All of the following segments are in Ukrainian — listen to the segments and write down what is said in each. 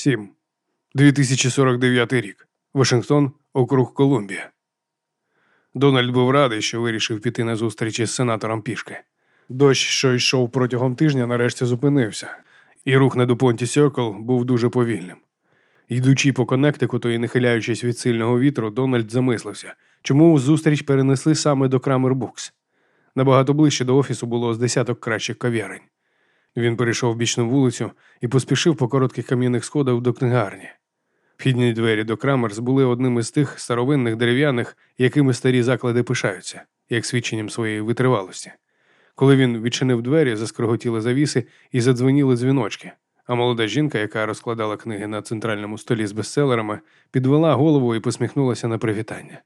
7. 2049 рік. Вашингтон, округ Колумбія. Дональд був радий, що вирішив піти на зустріч із сенатором пішки. Дощ, що йшов протягом тижня, нарешті зупинився, і рух на Дупонті Сьокл був дуже повільним. Йдучи по Коннектикуту і нахиляючись від сильного вітру, Дональд замислився, чому зустріч перенесли саме до Крамер Букс. Набагато ближче до офісу було з десяток кращих кав'ярень. Він перейшов бічну вулицю і поспішив по коротких кам'яних сходах до книгарні. Вхідні двері до Крамерс були одним із тих старовинних дерев'яних, якими старі заклади пишаються, як свідченням своєї витривалості. Коли він відчинив двері, заскриготіли завіси і задзвеніли дзвіночки, а молода жінка, яка розкладала книги на центральному столі з бестселерами, підвела голову і посміхнулася на привітання.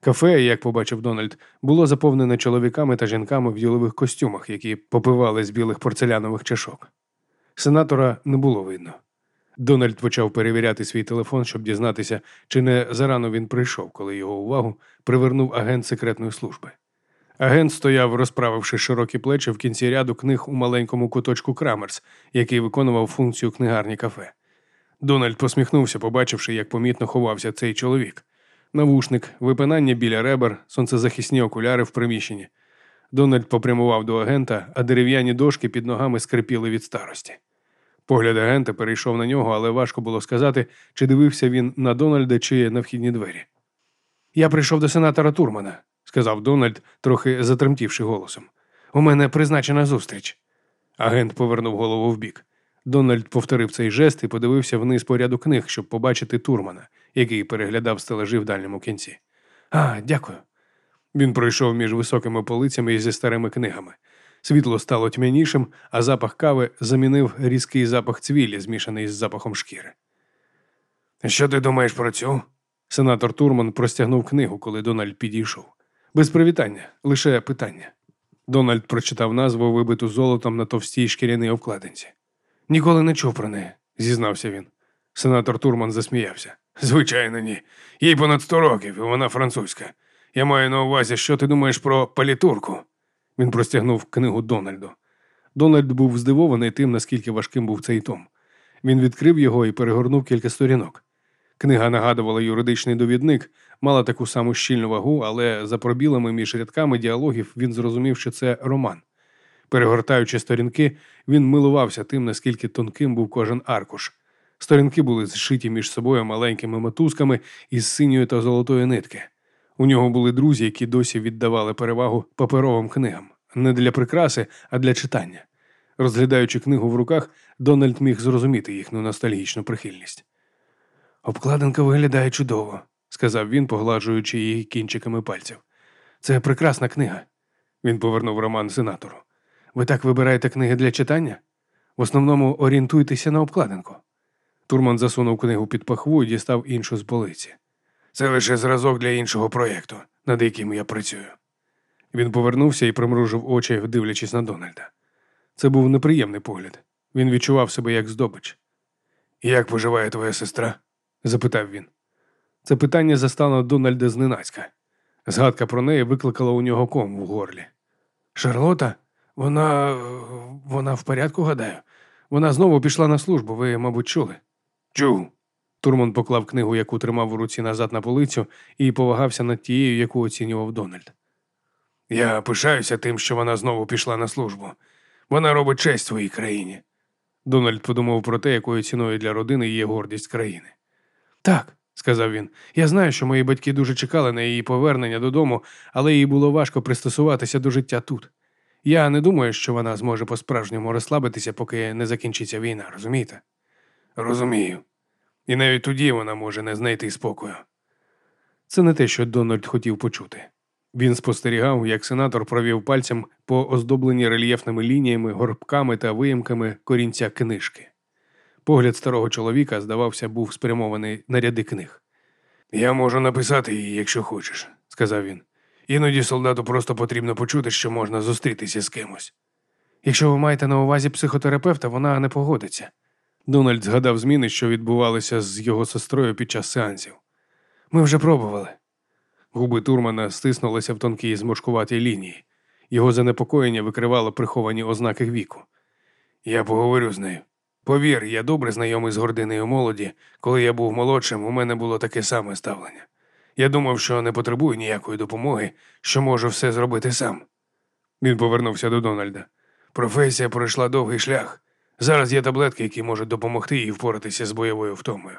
Кафе, як побачив Дональд, було заповнене чоловіками та жінками в ділових костюмах, які попивали з білих порцелянових чашок. Сенатора не було видно. Дональд почав перевіряти свій телефон, щоб дізнатися, чи не зарано він прийшов, коли його увагу привернув агент секретної служби. Агент стояв, розправивши широкі плечі в кінці ряду книг у маленькому куточку Крамерс, який виконував функцію книгарні кафе. Дональд посміхнувся, побачивши, як помітно ховався цей чоловік. Навушник, випинання біля ребер, сонцезахисні окуляри в приміщенні. Дональд попрямував до агента, а дерев'яні дошки під ногами скрипіли від старості. Погляд агента перейшов на нього, але важко було сказати, чи дивився він на Дональда, чи на вхідні двері. Я прийшов до сенатора Турмана, сказав Дональд, трохи затремтівши голосом. У мене призначена зустріч. Агент повернув голову вбік. Дональд повторив цей жест і подивився вниз по ряду книг, щоб побачити Турмана, який переглядав стележі в дальньому кінці. А, дякую. Він пройшов між високими полицями і зі старими книгами. Світло стало тьмянішим, а запах кави замінив різкий запах цвілі, змішаний з запахом шкіри. Що ти думаєш про цю? Сенатор Турман простягнув книгу, коли Дональд підійшов. Без привітання, лише питання. Дональд прочитав назву, вибиту золотом на товстій шкіряній обкладинці. Ніколи не чув про неї, зізнався він. Сенатор Турман засміявся. Звичайно, ні. Їй понад сто років, і вона французька. Я маю на увазі, що ти думаєш про палітурку. Він простягнув книгу Дональду. Дональд був здивований тим, наскільки важким був цей том. Він відкрив його і перегорнув кілька сторінок. Книга нагадувала юридичний довідник, мала таку саму щільну вагу, але за пробілами між рядками діалогів він зрозумів, що це роман. Перегортаючи сторінки, він милувався тим, наскільки тонким був кожен аркуш. Сторінки були зшиті між собою маленькими мотузками із синьої та золотої нитки. У нього були друзі, які досі віддавали перевагу паперовим книгам, не для прикраси, а для читання. Розглядаючи книгу в руках, Дональд міг зрозуміти їхню ностальгічну прихильність. Обкладинка виглядає чудово, сказав він, погладжуючи її кінчиками пальців. Це прекрасна книга. Він повернув роман сенатору. Ви так вибираєте книги для читання? В основному орієнтуйтеся на обкладинку. Турман засунув книгу під пахву і дістав іншу з полиці. Це лише зразок для іншого проєкту, над яким я працюю. Він повернувся і примружив очі, дивлячись на Дональда. Це був неприємний погляд. Він відчував себе як здобич. Як поживає твоя сестра? запитав він. Це питання застало Дональда зненацька. Згадка про неї викликала у нього ком в горлі. Шарлота, вона вона в порядку, гадаю. Вона знову пішла на службу, ви, мабуть, чули. Чув. Турман поклав книгу, яку тримав у руці назад на полицю, і повагався над тією, яку оцінював Дональд. Я пишаюся тим, що вона знову пішла на службу. Вона робить честь своїй країні. Дональд подумав про те, якою ціною для родини є гордість країни. Так, сказав він, я знаю, що мої батьки дуже чекали на її повернення додому, але їй було важко пристосуватися до життя тут. Я не думаю, що вона зможе по-справжньому розслабитися, поки не закінчиться війна, розумієте? Розумію. І навіть тоді вона може не знайти спокою. Це не те, що Дональд хотів почути. Він спостерігав, як сенатор провів пальцем по оздобленні рельєфними лініями, горбками та виїмками корінця книжки. Погляд старого чоловіка, здавався, був спрямований на ряди книг. Я можу написати її, якщо хочеш, сказав він. Іноді солдату просто потрібно почути, що можна зустрітися з кимось. Якщо ви маєте на увазі психотерапевта, вона не погодиться. Дональд згадав зміни, що відбувалися з його сестрою під час сеансів. Ми вже пробували. Губи Турмана стиснулися в тонкій зморшкуватій лінії. Його занепокоєння викривало приховані ознаки віку. Я поговорю з нею, Повір, я добре знайомий з гординою молоді. Коли я був молодшим, у мене було таке саме ставлення. Я думав, що не потребую ніякої допомоги, що можу все зробити сам. Він повернувся до Дональда. Професія пройшла довгий шлях. Зараз є таблетки, які можуть допомогти їй впоратися з бойовою втомою.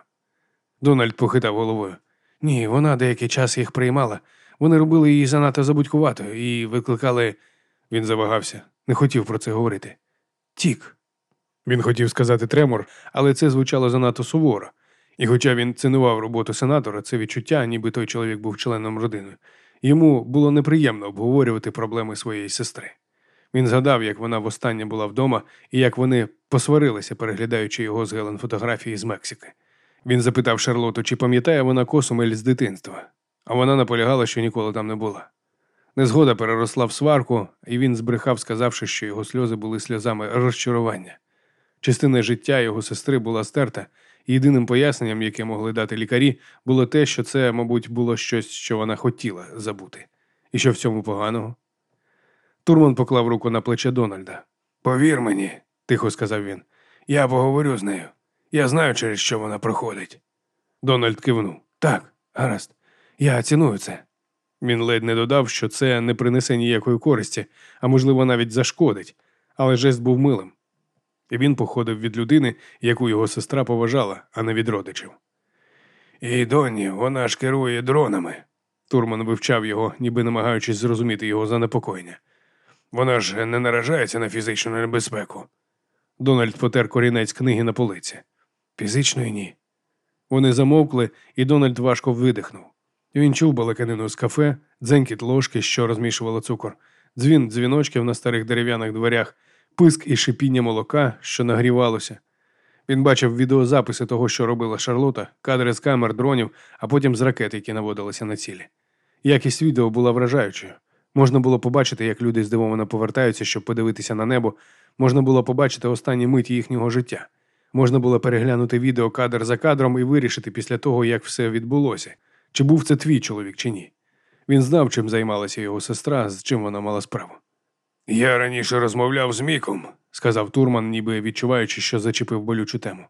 Дональд похитав головою. Ні, вона деякий час їх приймала. Вони робили її занадто забудькуватою і викликали. Він завагався, не хотів про це говорити. Тік. Він хотів сказати тремор, але це звучало занадто суворо. І хоча він цінував роботу сенатора, це відчуття, ніби той чоловік був членом родини, йому було неприємно обговорювати проблеми своєї сестри. Він згадав, як вона востаннє була вдома і як вони посварилися, переглядаючи його з Гелен фотографії з Мексики. Він запитав Шарлоту, чи пам'ятає вона Косумель з дитинства, а вона наполягала, що ніколи там не була. Незгода переросла в сварку, і він збрехав, сказавши, що його сльози були сльозами розчарування. Частина життя його сестри була стерта, єдиним поясненням, яке могли дати лікарі, було те, що це, мабуть, було щось, що вона хотіла забути. І що в цьому поганого? Турман поклав руку на плече Дональда. Повір мені, тихо сказав він, я поговорю з нею. Я знаю, через що вона проходить. Дональд кивнув. Так, гаразд, я ціную це. Він ледь не додав, що це не принесе ніякої користі, а можливо, навіть зашкодить, але жест був милим. І він походив від людини, яку його сестра поважала, а не від родичів. І доні, вона ж керує дронами. Турман вивчав його, ніби намагаючись зрозуміти його занепокоєння. Вона ж не наражається на фізичну небезпеку. Дональд потер корінець книги на полиці. Фізичної ні. Вони замовкли, і Дональд важко видихнув. Він чув балаканину з кафе, дзенькіт ложки, що розмішувало цукор, дзвін дзвіночків на старих дерев'яних дверях, писк і шипіння молока, що нагрівалося. Він бачив відеозаписи того, що робила Шарлота, кадри з камер, дронів, а потім з ракет, які наводилися на цілі. Якість відео була вражаючою. Можна було побачити, як люди здивовано повертаються, щоб подивитися на небо. Можна було побачити останні миті їхнього життя. Можна було переглянути відео кадр за кадром і вирішити після того, як все відбулося, чи був це твій чоловік, чи ні. Він знав, чим займалася його сестра, з чим вона мала справу. Я раніше розмовляв з Міком, сказав Турман, ніби відчуваючи, що зачепив болючу тему.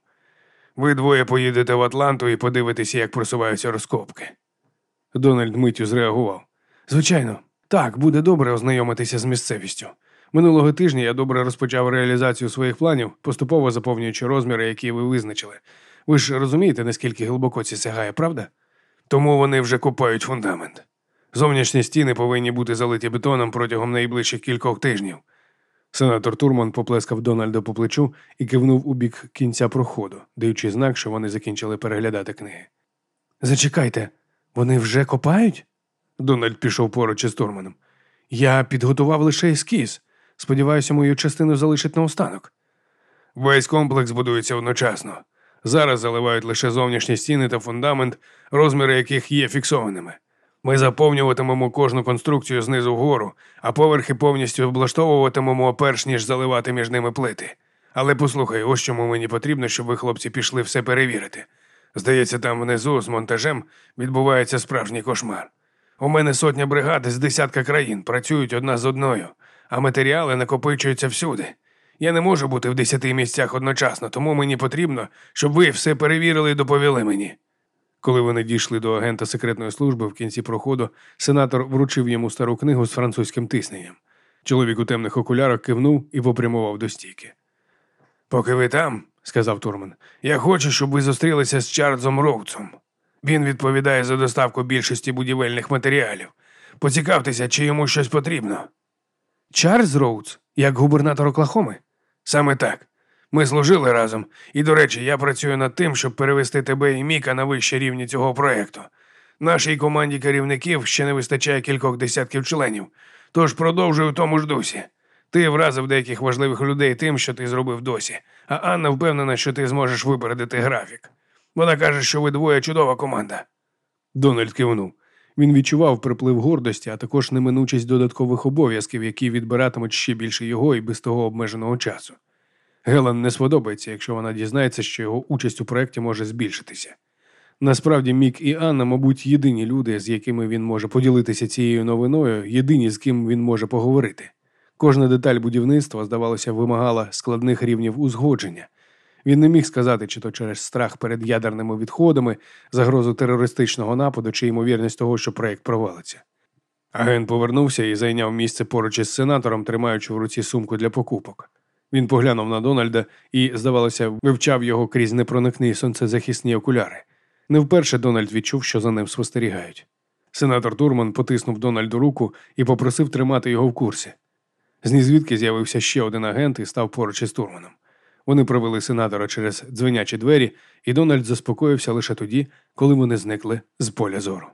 Ви двоє поїдете в Атланту і подивитеся, як просуваються розкопки. Дональд миттю зреагував. Звичайно, так, буде добре ознайомитися з місцевістю. Минулого тижня я добре розпочав реалізацію своїх планів, поступово заповнюючи розміри, які ви визначили. Ви ж розумієте, наскільки глибоко це сягає, правда? Тому вони вже копають фундамент. Зовнішні стіни повинні бути залиті бетоном протягом найближчих кількох тижнів. Сенатор Турман поплескав Дональда по плечу і кивнув у бік кінця проходу, даючи знак, що вони закінчили переглядати книги. Зачекайте, вони вже копають? Дональд пішов поруч із Турманом. Я підготував лише ескіз. Сподіваюся, мою частину залишить наостанок. Весь комплекс будується одночасно. Зараз заливають лише зовнішні стіни та фундамент, розміри яких є фіксованими. Ми заповнюватимемо кожну конструкцію знизу вгору, а поверхи повністю облаштовуватимемо перш ніж заливати між ними плити. Але послухай, ось чому мені потрібно, щоб ви, хлопці, пішли все перевірити. Здається, там внизу з монтажем відбувається справжній кошмар. У мене сотня бригад з десятка країн працюють одна з одною, а матеріали накопичуються всюди. Я не можу бути в десяти місцях одночасно, тому мені потрібно, щоб ви все перевірили і доповіли мені. Коли вони дійшли до агента секретної служби в кінці проходу, сенатор вручив йому стару книгу з французьким тисненням. Чоловік у темних окулярах кивнув і попрямував до стійки. Поки ви там, сказав Турман, я хочу, щоб ви зустрілися з Чарльзом Роудсом. Він відповідає за доставку більшості будівельних матеріалів. Поцікавтеся, чи йому щось потрібно. Чарльз Роудс, як губернатор Оклахоми? Саме так. Ми служили разом, і, до речі, я працюю над тим, щоб перевести тебе і Міка на вищі рівні цього проєкту. Нашій команді керівників ще не вистачає кількох десятків членів, тож продовжую в тому ж дусі. Ти вразив деяких важливих людей тим, що ти зробив досі, а Анна впевнена, що ти зможеш випередити графік. Вона каже, що ви двоє чудова команда. Дональд кивнув. Він відчував приплив гордості, а також неминучість додаткових обов'язків, які відбиратимуть ще більше його і без того обмеженого часу. Гелен не сподобається, якщо вона дізнається, що його участь у проєкті може збільшитися. Насправді, Мік і Анна, мабуть, єдині люди, з якими він може поділитися цією новиною, єдині, з ким він може поговорити. Кожна деталь будівництва, здавалося, вимагала складних рівнів узгодження. Він не міг сказати, чи то через страх перед ядерними відходами, загрозу терористичного нападу, чи ймовірність того, що проєкт провалиться. Агент повернувся і зайняв місце поруч із сенатором, тримаючи в руці сумку для покупок. Він поглянув на Дональда і, здавалося, вивчав його крізь непроникні сонцезахисні окуляри. Не вперше Дональд відчув, що за ним спостерігають. Сенатор Турман потиснув Дональду руку і попросив тримати його в курсі. З нізвідки з'явився ще один агент і став поруч із Турманом. Вони провели сенатора через дзвенячі двері, і Дональд заспокоївся лише тоді, коли вони зникли з поля зору.